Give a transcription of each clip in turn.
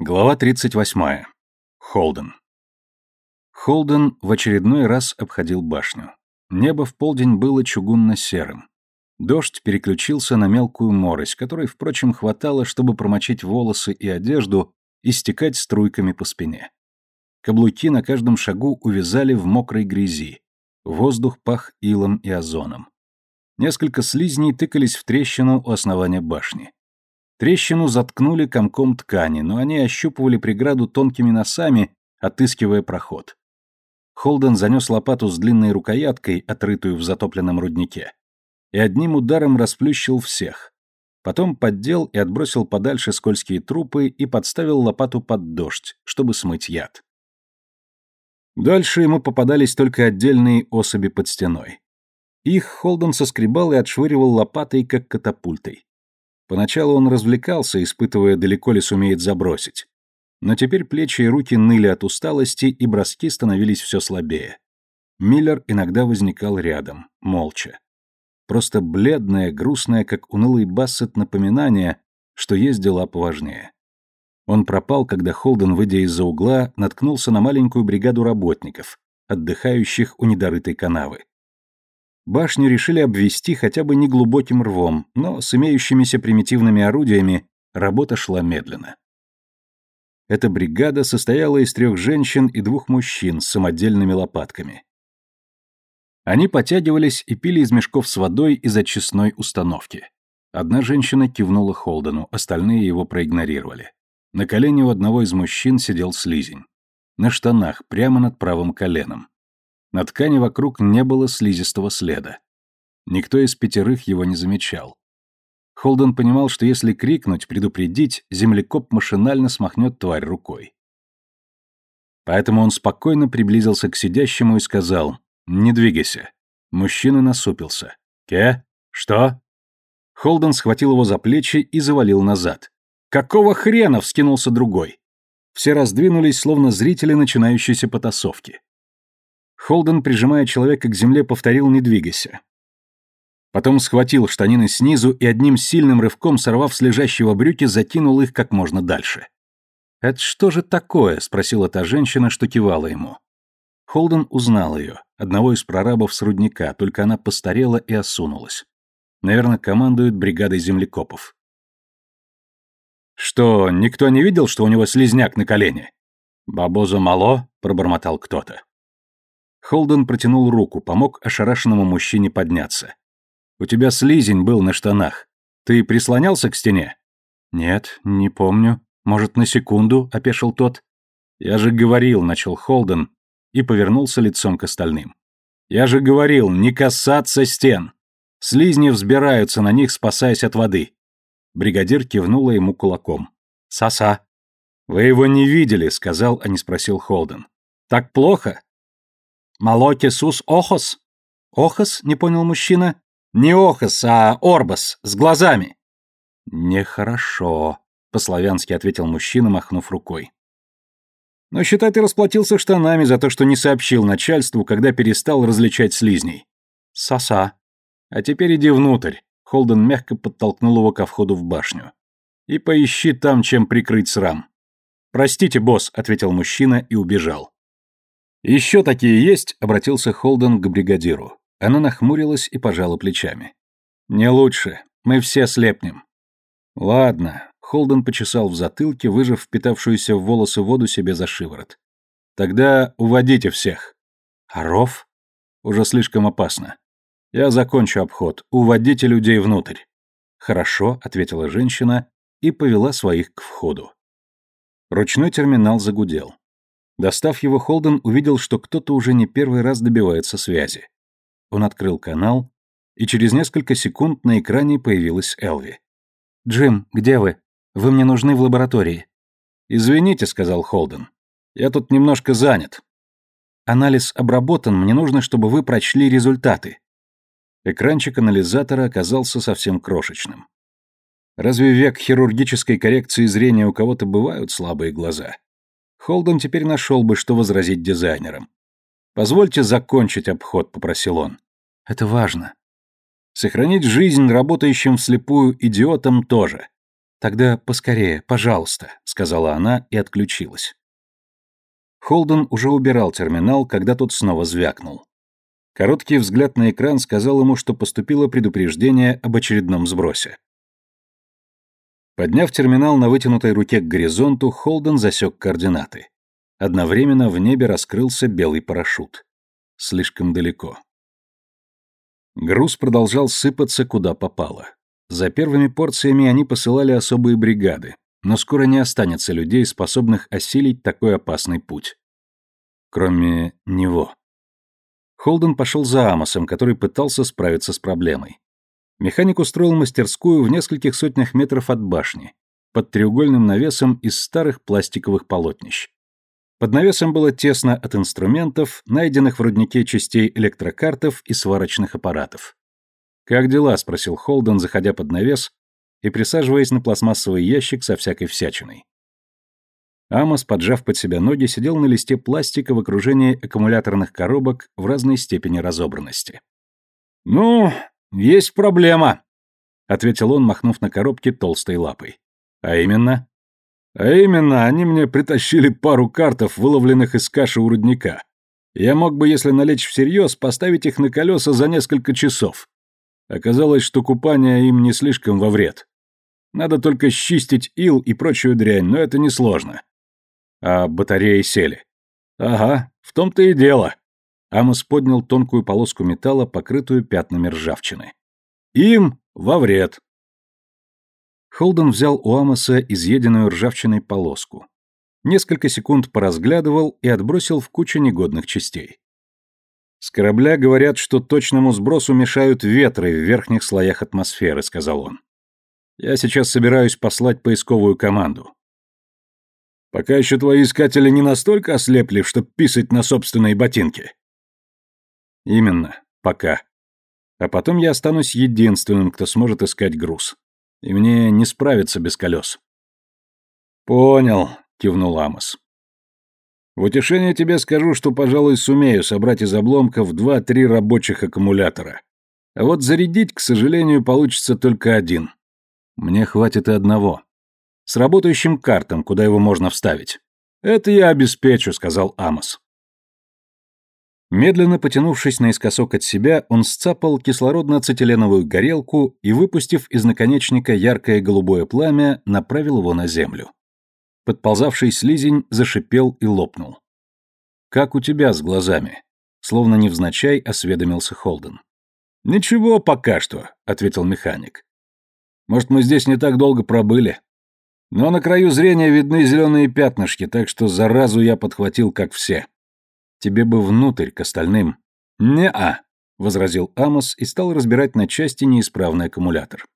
Глава 38. Холден. Холден в очередной раз обходил башню. Небо в полдень было чугунно-серым. Дождь переключился на мелкую морось, которой, впрочем, хватало, чтобы промочить волосы и одежду и стекать струйками по спине. Каблуки на каждом шагу увязали в мокрой грязи. Воздух пах илом и озоном. Несколько слизней тыкались в трещину у основания башни. Трещину заткнули комком ткани, но они ощупывали преграду тонкими носами, отыскивая проход. Холден занес лопату с длинной рукояткой, отрытую в затопленном руднике, и одним ударом расплющил всех. Потом поддел и отбросил подальше скользкие трупы и подставил лопату под дождь, чтобы смыть яд. Дальше ему попадались только отдельные особи под стеной. Их Холден соскребал и отшвыривал лопатой, как катапультой. Поначалу он развлекался, испытывая, далеко ли сумеет забросить. Но теперь плечи и руки ныли от усталости, и броски становились все слабее. Миллер иногда возникал рядом, молча. Просто бледное, грустное, как унылый бассет напоминание, что есть дела поважнее. Он пропал, когда Холден, выйдя из-за угла, наткнулся на маленькую бригаду работников, отдыхающих у недорытой канавы. Башню решили обвести хотя бы неглубоким рвом, но с имеющимися примитивными орудиями работа шла медленно. Эта бригада состояла из трех женщин и двух мужчин с самодельными лопатками. Они потягивались и пили из мешков с водой из очистной установки. Одна женщина кивнула Холдену, остальные его проигнорировали. На колене у одного из мужчин сидел слизень. На штанах, прямо над правым коленом. На ткани вокруг не было слизистого следа. Никто из пятерых его не замечал. Холден понимал, что если крикнуть, предупредить, землекоп машинально смахнет тварь рукой. Поэтому он спокойно приблизился к сидящему и сказал «Не двигайся». Мужчина насупился. «Ке? Что?» Холден схватил его за плечи и завалил назад. «Какого хрена?» — вскинулся другой. Все раздвинулись, словно зрители начинающейся потасовки. Холден, прижимая человека к земле, повторил «не двигайся». Потом схватил штанины снизу и одним сильным рывком, сорвав с лежащего брюки, закинул их как можно дальше. «Это что же такое?» — спросила та женщина, что кивала ему. Холден узнал ее, одного из прорабов с рудника, только она постарела и осунулась. Наверное, командует бригадой землекопов. «Что, никто не видел, что у него слизняк на колене?» «Бабоза мало?» — пробормотал кто-то. Холден протянул руку, помог ошарашенному мужчине подняться. «У тебя слизень был на штанах. Ты прислонялся к стене?» «Нет, не помню. Может, на секунду?» — опешил тот. «Я же говорил», — начал Холден и повернулся лицом к остальным. «Я же говорил, не касаться стен. Слизни взбираются на них, спасаясь от воды». Бригадир кивнула ему кулаком. «Соса». «Вы его не видели», — сказал, а не спросил Холден. «Так плохо?» Малоки сус охос? Охос, не понял мужчина. Не охос, а орбас, с глазами. Нехорошо, по-славянски ответил мужчина, махнув рукой. Но считай, ты расплатился штанами за то, что не сообщил начальству, когда перестал различать слизней. Соса. А теперь иди внутрь. Холден мягко подтолкнул его ко входу в башню. И поищи там, чем прикрыть срам. Простите, босс, ответил мужчина и убежал. «Еще такие есть?» — обратился Холден к бригадиру. Она нахмурилась и пожала плечами. «Не лучше. Мы все слепнем». «Ладно». Холден почесал в затылке, выжав впитавшуюся в волосы воду себе за шиворот. «Тогда уводите всех». «А ров?» «Уже слишком опасно. Я закончу обход. Уводите людей внутрь». «Хорошо», — ответила женщина и повела своих к входу. Ручной терминал загудел. Достав его, Холден увидел, что кто-то уже не первый раз добивается связи. Он открыл канал, и через несколько секунд на экране появилась Элви. «Джим, где вы? Вы мне нужны в лаборатории». «Извините», — сказал Холден. «Я тут немножко занят». «Анализ обработан, мне нужно, чтобы вы прочли результаты». Экранчик анализатора оказался совсем крошечным. Разве век хирургической коррекции зрения у кого-то бывают слабые глаза? Холден теперь нашел бы, что возразить дизайнерам. «Позвольте закончить обход», — попросил он. «Это важно». Сохранить жизнь работающим вслепую идиотам тоже. Тогда поскорее, пожалуйста, сказала она и отключилась. Холден уже убирал терминал, когда тот снова звякнул. Короткий взгляд на экран сказал ему, что поступило предупреждение об очередном сбросе. Подняв терминал на вытянутой руке к горизонту, Холден засек координаты. Одновременно в небе раскрылся белый парашют. Слишком далеко. Груз продолжал сыпаться куда попало. За первыми порциями они посылали особые бригады, но скоро не останется людей, способных осилить такой опасный путь. Кроме него. Холден пошел за Амосом, который пытался справиться с проблемой. Механик устроил мастерскую в нескольких сотнях метров от башни, под треугольным навесом из старых пластиковых полотнищ. Под навесом было тесно от инструментов, найденных в руднике частей электрокартов и сварочных аппаратов. «Как дела?» — спросил Холден, заходя под навес и присаживаясь на пластмассовый ящик со всякой всячиной. Амос, поджав под себя ноги, сидел на листе пластика в окружении аккумуляторных коробок в разной степени разобранности. «Ну, есть проблема», — ответил он, махнув на коробке толстой лапой. «А именно?» «А именно, они мне притащили пару картов, выловленных из каши у рудника. Я мог бы, если налечь всерьез, поставить их на колеса за несколько часов. Оказалось, что купание им не слишком во вред. Надо только счистить ил и прочую дрянь, но это несложно. А батареи сели. Ага, в том-то и дело. Амос поднял тонкую полоску металла, покрытую пятнами ржавчины. Им во вред. Холден взял у Амоса изъеденную ржавчиной полоску. Несколько секунд поразглядывал и отбросил в кучу негодных частей. «С корабля говорят, что точному сбросу мешают ветры в верхних слоях атмосферы», — сказал он. «Я сейчас собираюсь послать поисковую команду. Пока еще твои искатели не настолько ослепли, чтоб писать на собственные ботинки. Именно, пока. А потом я останусь единственным, кто сможет искать груз. И мне не справиться без колес. Понял, кивнул Амос. В утешение тебе скажу, что, пожалуй, сумею собрать из обломков два-три рабочих аккумулятора. А вот зарядить, к сожалению, получится только один. Мне хватит и одного с работающим картом, куда его можно вставить. Это я обеспечу, сказал Амос. Медленно потянувшись наискосок от себя, он сцапал кислородно-ацетиленовую горелку и, выпустив из наконечника яркое голубое пламя, направил его на землю. Подползавший слизень зашипел и лопнул. «Как у тебя с глазами?» Словно невзначай осведомился Холден. «Ничего пока что», — ответил механик. «Может, мы здесь не так долго пробыли?» Но на краю зрения видны зеленые пятнышки, так что заразу я подхватил, как все. Тебе бы внутрь, к остальным. Не-а, возразил Амос и стал разбирать на части неисправный аккумулятор.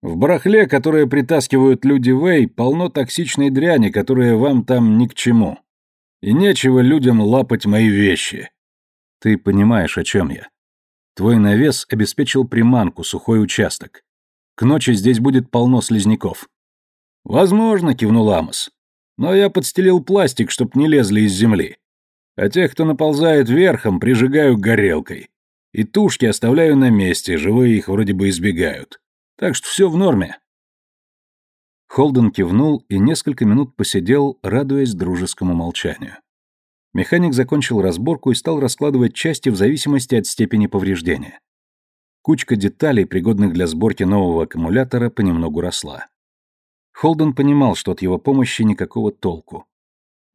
В барахле, которое притаскивают люди Вэй, полно токсичной дряни, которая вам там ни к чему. И нечего людям лапать мои вещи. Ты понимаешь, о чем я. Твой навес обеспечил приманку, сухой участок. К ночи здесь будет полно слизняков. «Возможно», — кивнул Амос. «Но я подстелил пластик, чтоб не лезли из земли. А тех, кто наползает верхом, прижигаю горелкой. И тушки оставляю на месте, живые их вроде бы избегают. Так что все в норме». Холден кивнул и несколько минут посидел, радуясь дружескому молчанию. Механик закончил разборку и стал раскладывать части в зависимости от степени повреждения. Кучка деталей, пригодных для сборки нового аккумулятора, понемногу росла. Холден понимал, что от его помощи никакого толку.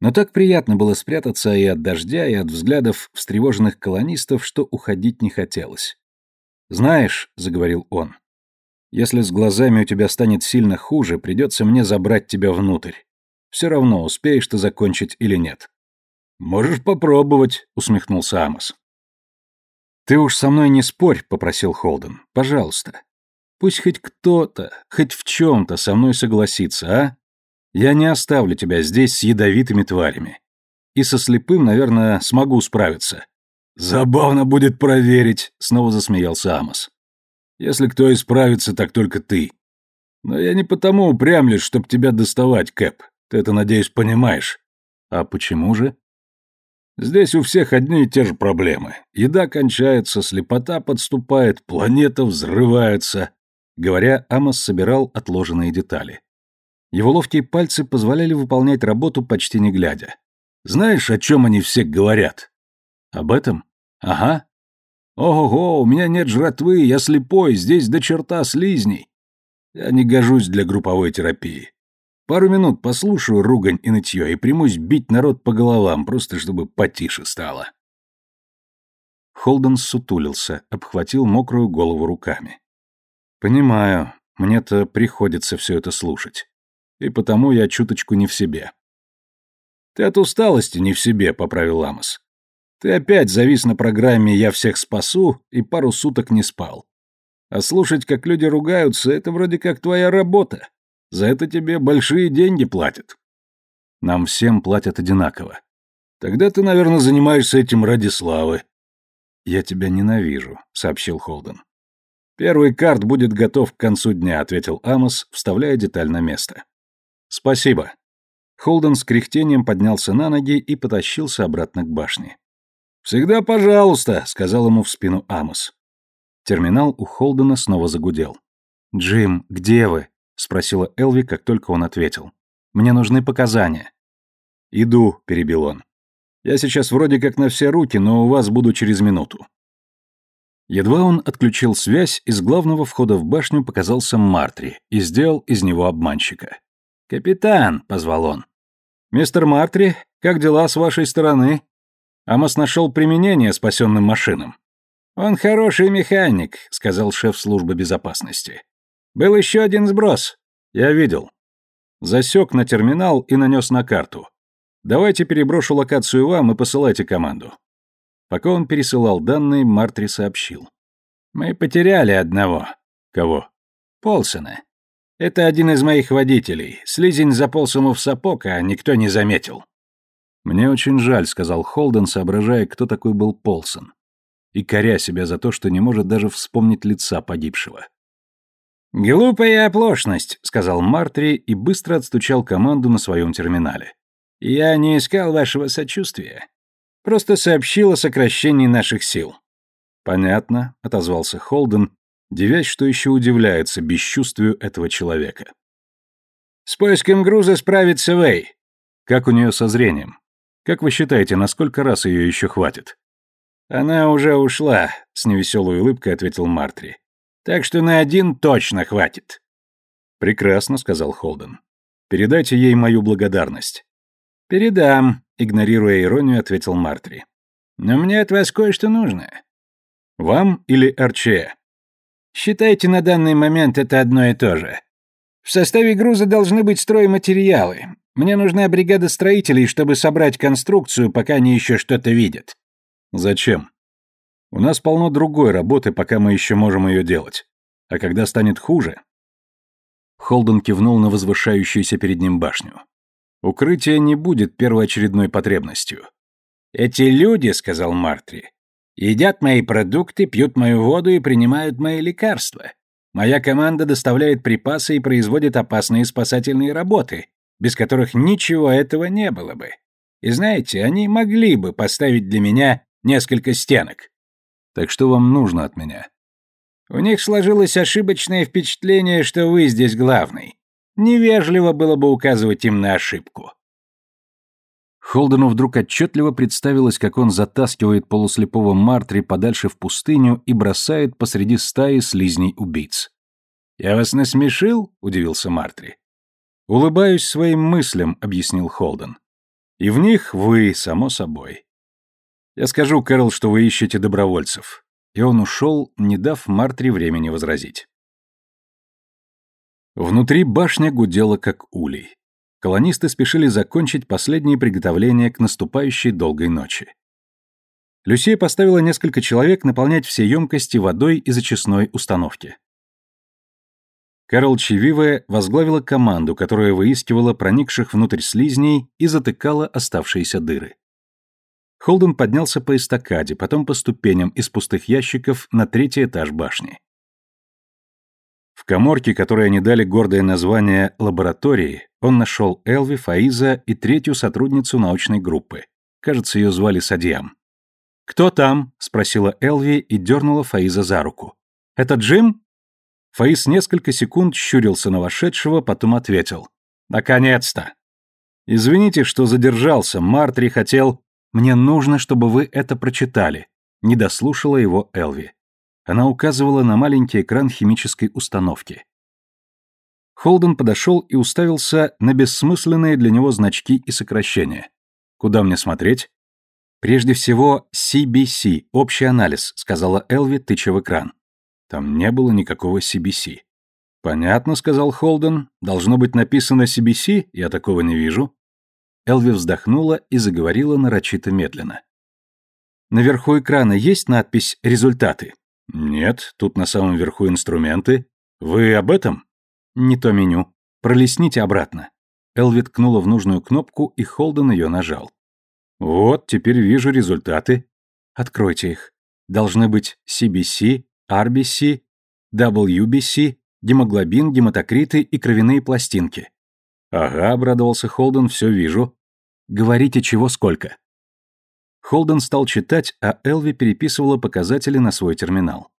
Но так приятно было спрятаться и от дождя, и от взглядов встревоженных колонистов, что уходить не хотелось. «Знаешь», — заговорил он, — «если с глазами у тебя станет сильно хуже, придется мне забрать тебя внутрь. Все равно, успеешь ты закончить или нет». «Можешь попробовать», — усмехнулся Амос. «Ты уж со мной не спорь», — попросил Холден. «Пожалуйста. Пусть хоть кто-то, хоть в чем-то со мной согласится, а? Я не оставлю тебя здесь с ядовитыми тварями. И со слепым, наверное, смогу справиться. Забавно будет проверить, снова засмеялся Амос. Если кто и справится, так только ты. Но я не потому упрямлюсь, чтоб тебя доставать, Кэп. Ты это, надеюсь, понимаешь. А почему же? Здесь у всех одни и те же проблемы. Еда кончается, слепота подступает, планета взрывается. Говоря, Амос собирал отложенные детали. Его ловкие пальцы позволяли выполнять работу почти не глядя. «Знаешь, о чем они все говорят?» «Об этом? Ага. Ого-го, у меня нет жратвы, я слепой, здесь до черта слизней. Я не гожусь для групповой терапии. Пару минут послушаю ругань и нытье и примусь бить народ по головам, просто чтобы потише стало». Холден сутулился, обхватил мокрую голову руками. «Понимаю, мне-то приходится все это слушать. И потому я чуточку не в себе». «Ты от усталости не в себе», — поправил Ламос. «Ты опять завис на программе «Я всех спасу» и пару суток не спал. А слушать, как люди ругаются, это вроде как твоя работа. За это тебе большие деньги платят». «Нам всем платят одинаково». «Тогда ты, наверное, занимаешься этим ради славы», «Я тебя ненавижу», — сообщил Холден. «Первый карт будет готов к концу дня», — ответил Амос, вставляя деталь на место. «Спасибо». Холден с кряхтением поднялся на ноги и потащился обратно к башне. «Всегда пожалуйста», — сказал ему в спину Амос. Терминал у Холдена снова загудел. «Джим, где вы?» — спросила Элви, как только он ответил. «Мне нужны показания». «Иду», — перебил он. Я сейчас вроде как на все руки, но у вас буду через минуту». Едва он отключил связь, из главного входа в башню показался Мартри и сделал из него обманщика. «Капитан», — позвал он. «Мистер Мартри, как дела с вашей стороны?» Амос нашел применение спасенным машинам. «Он хороший механик», — сказал шеф службы безопасности. «Был еще один сброс. Я видел. Засек на терминал и нанес на карту. Давайте переброшу локацию вам и посылайте команду. Пока он пересылал данные, Мартри сообщил. Мы потеряли одного. Кого? Полсона. Это один из моих водителей. Слизень заполз ему в сапог, а никто не заметил. Мне очень жаль, сказал Холден, соображая, кто такой был Полсон. И коря себя за то, что не может даже вспомнить лица погибшего. «Глупая оплошность», — сказал Мартри и быстро отстучал команду на своем терминале. Я не искал вашего сочувствия. Просто сообщил о сокращении наших сил. Понятно, отозвался Холден, девясь, что еще удивляется бесчувствию этого человека. С поиском груза справится Вэй. Как у нее со зрением? Как вы считаете, на сколько раз ее еще хватит? Она уже ушла, с невеселой улыбкой ответил Мартри. Так что на один точно хватит. Прекрасно, сказал Холден. Передайте ей мою благодарность. «Передам», — игнорируя иронию, ответил Мартри. «Но мне от вас кое-что нужно». «Вам или РЧ?» «Считайте, на данный момент это одно и то же. В составе груза должны быть стройматериалы. Мне нужна бригада строителей, чтобы собрать конструкцию, пока они еще что-то видят». «Зачем?» «У нас полно другой работы, пока мы еще можем ее делать. А когда станет хуже...» Холден кивнул на возвышающуюся перед ним башню. Укрытие не будет первоочередной потребностью. «Эти люди, — сказал Мартри, — едят мои продукты, пьют мою воду и принимают мои лекарства. Моя команда доставляет припасы и производит опасные спасательные работы, без которых ничего этого не было бы. И знаете, они могли бы поставить для меня несколько стенок. Так что вам нужно от меня? У них сложилось ошибочное впечатление, что вы здесь главный. Невежливо было бы указывать им на ошибку. Холдену вдруг отчетливо представилось, как он затаскивает полуслепого Мартри подальше в пустыню и бросает посреди стаи слизней-убийц. «Я вас насмешил?» — удивился Мартри. «Улыбаюсь своим мыслям», — объяснил Холден. «И в них вы, само собой. Я скажу, Кэрол, что вы ищете добровольцев». И он ушел, не дав Мартри времени возразить. Внутри башня гудела как улей. Колонисты спешили закончить последние приготовления к наступающей долгой ночи. Люсия поставила несколько человек наполнять все емкости водой из очистной установки. Карл Чевивая возглавила команду, которая выискивала проникших внутрь слизней и затыкала оставшиеся дыры. Холден поднялся по эстакаде, потом по ступеням из пустых ящиков на третий этаж башни. В коморке, которой они дали гордое название «лаборатории», он нашел Элви, Фаиза и третью сотрудницу научной группы. Кажется, ее звали Садиам. «Кто там?» — спросила Элви и дернула Фаиза за руку. «Это Джим?» Фаис несколько секунд щурился на вошедшего, потом ответил. «Наконец-то!» «Извините, что задержался, Мартри хотел...» «Мне нужно, чтобы вы это прочитали», — не дослушала его Элви. Она указывала на маленький экран химической установки. Холден подошел и уставился на бессмысленные для него значки и сокращения. «Куда мне смотреть?» «Прежде всего, CBC, общий анализ», — сказала Элви, тыча в экран. Там не было никакого CBC. «Понятно», — сказал Холден. «Должно быть написано CBC, я такого не вижу». Элви вздохнула и заговорила нарочито медленно. «Наверху экрана есть надпись «Результаты»?» «Нет, тут на самом верху инструменты. Вы об этом?» «Не то меню. Пролистните обратно». Элви ткнула в нужную кнопку, и Холден ее нажал. «Вот, теперь вижу результаты». «Откройте их. Должны быть CBC, RBC, WBC, гемоглобин, гематокриты и кровяные пластинки». «Ага», — обрадовался Холден, — «все вижу». «Говорите, чего сколько». Холден стал читать, а Элви переписывала показатели на свой терминал.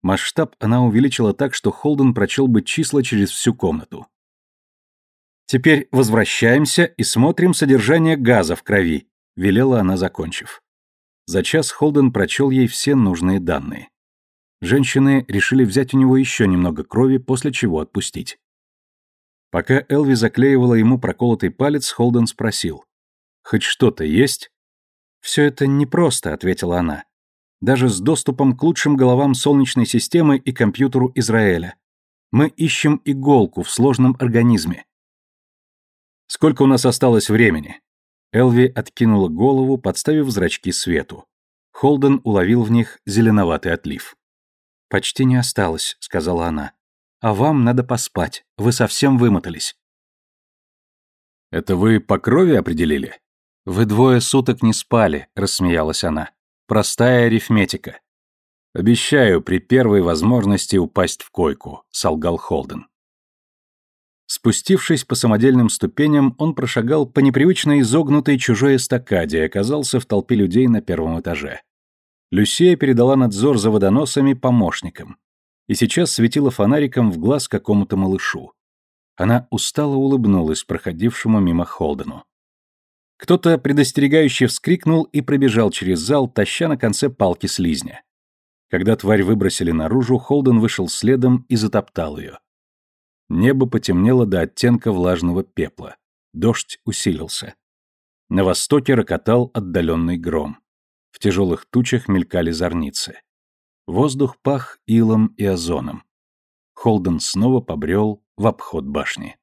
Масштаб она увеличила так, что Холден прочел бы числа через всю комнату. «Теперь возвращаемся и смотрим содержание газа в крови», — велела она, закончив. За час Холден прочел ей все нужные данные. Женщины решили взять у него еще немного крови, после чего отпустить. Пока Элви заклеивала ему проколотый палец, Холден спросил. «Хоть что-то есть?» «Все это непросто», — ответила она. «Даже с доступом к лучшим головам Солнечной системы и компьютеру Израиля. Мы ищем иголку в сложном организме». «Сколько у нас осталось времени?» Элви откинула голову, подставив зрачки свету. Холден уловил в них зеленоватый отлив. «Почти не осталось», — сказала она. «А вам надо поспать. Вы совсем вымотались». «Это вы по крови определили?» «Вы двое суток не спали», — рассмеялась она. «Простая арифметика». «Обещаю при первой возможности упасть в койку», — солгал Холден. Спустившись по самодельным ступеням, он прошагал по непривычно изогнутой чужой эстакаде и оказался в толпе людей на первом этаже. Люсия передала надзор за водоносами помощникам и сейчас светила фонариком в глаз какому-то малышу. Она устало улыбнулась проходившему мимо Холдену. Кто-то предостерегающе вскрикнул и пробежал через зал, таща на конце палки слизня. Когда тварь выбросили наружу, Холден вышел следом и затоптал ее. Небо потемнело до оттенка влажного пепла. Дождь усилился. На востоке рокотал отдаленный гром. В тяжелых тучах мелькали зорницы. Воздух пах илом и озоном. Холден снова побрел в обход башни.